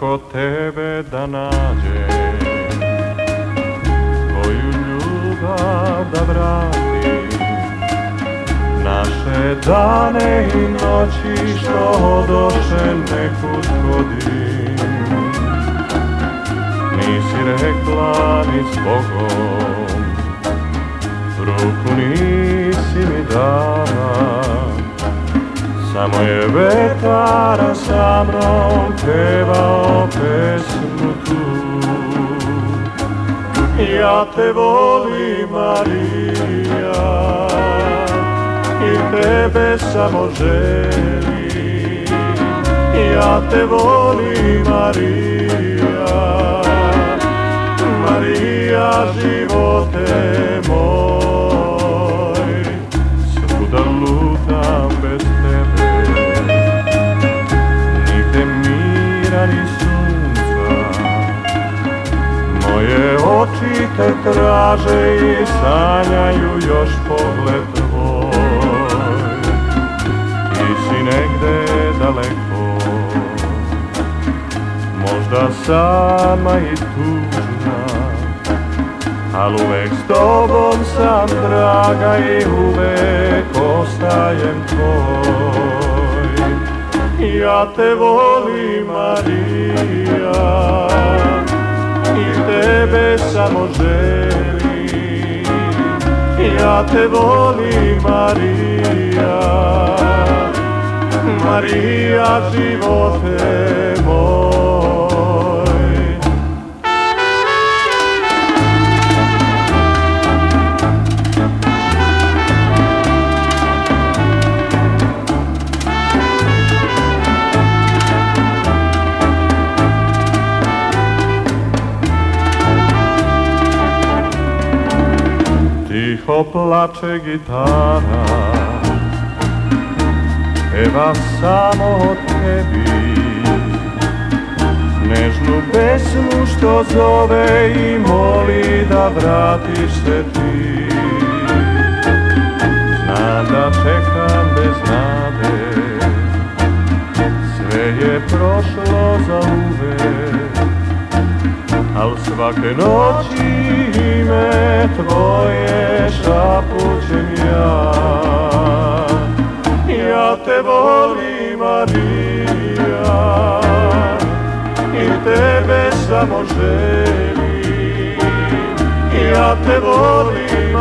kako tebe da nađem Tvoju ljubav da vratim Naše dane i noći što odoše nekud hodim Nisi rekla ni s Samo je vetara sa mnom pevao pesmu tu. Ja te volim Marija I tebe samo želim. Ja te volim Marija te traže i sanjaju još pogled tvoj. Ti si negde daleko. Možda sama i tužna Al uvek s tobom sam draga i uvek ostajem tvoj. Ja te volim Marija I tebe samo Ja te volim Marija Marija živote moj Tiho plače gitara. Peva samo o tebi. Nežnu pesmu što zove i moli da vratiš se ti. Znam da čekam bez nade. Sve je prošlo za uvek Al svake noći ime tvoje šapućem ja. Ja te volim Marija I tebe samo želim. Ja te volim